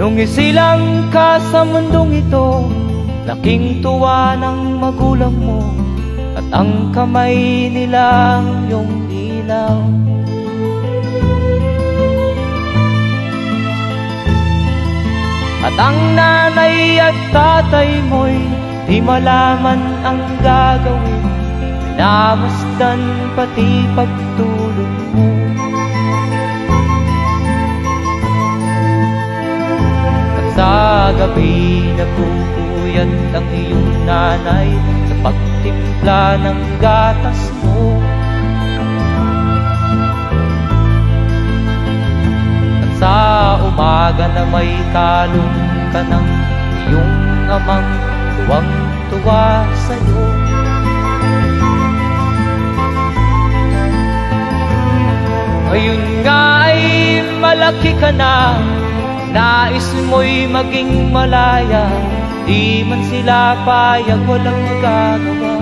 Sumisilang ka sa mundong ito Laking tuwa ng magulang mo At ang kamay nila yung ilaw. At ang nanay at tatay mo'y Di malaman ang gagawin. Namasdan pati pagtulog gabi napupuyat ang iyong nanay Sa pagtimpla ng gatas mo. At sa umaga na may talong ka ng iyong amang tuwang-tuwa sa'yo. Ngayon nga ay malaki ka na Nais mo'y maging malaya Di man sila payag walang magagawa.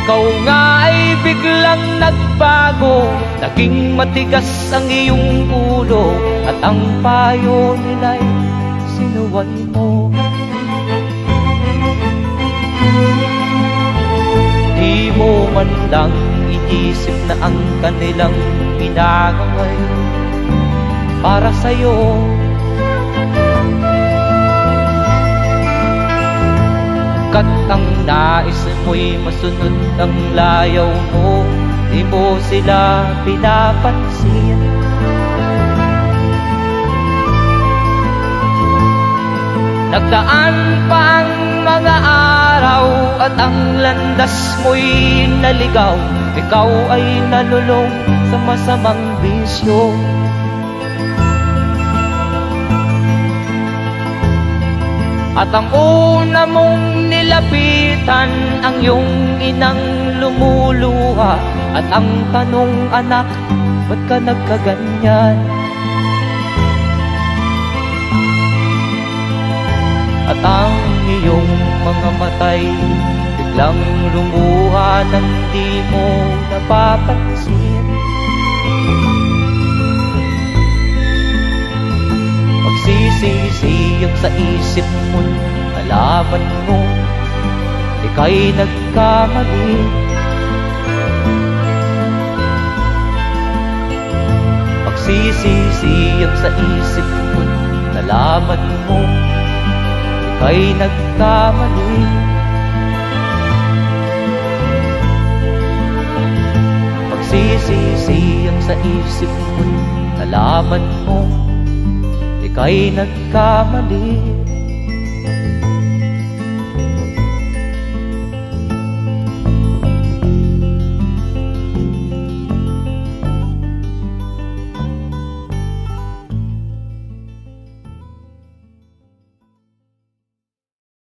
Ikaw nga ay biglang nagbago Naging matigas ang iyong ulo At ang payo nila'y sinuway mo. Di mo man lang iisip na ang kanilang pinagaway Para sa'yo. Kat ang nais mo'y masunod ang layaw mo Di mo sila pinapansin. Nagdaan pa ang mga At ang landas mo'y naligaw Ikaw ay nalulong sa masamang bisyo At ang una mong nilapitan Ang iyong inang lumuluha At ang tanong anak Ba't ka nagkaganyan? Mga matay Biglang lumuha nang di mo napapansin. Magsisisiyag sa isip mo Nalaman mo. Ika'y nagkamali. Magsisisiyag sa isip mo Nalaman mo Ika'y nagkamali. Magsisisiyag sa isip mo Nalaman mo Ika'y nagkamali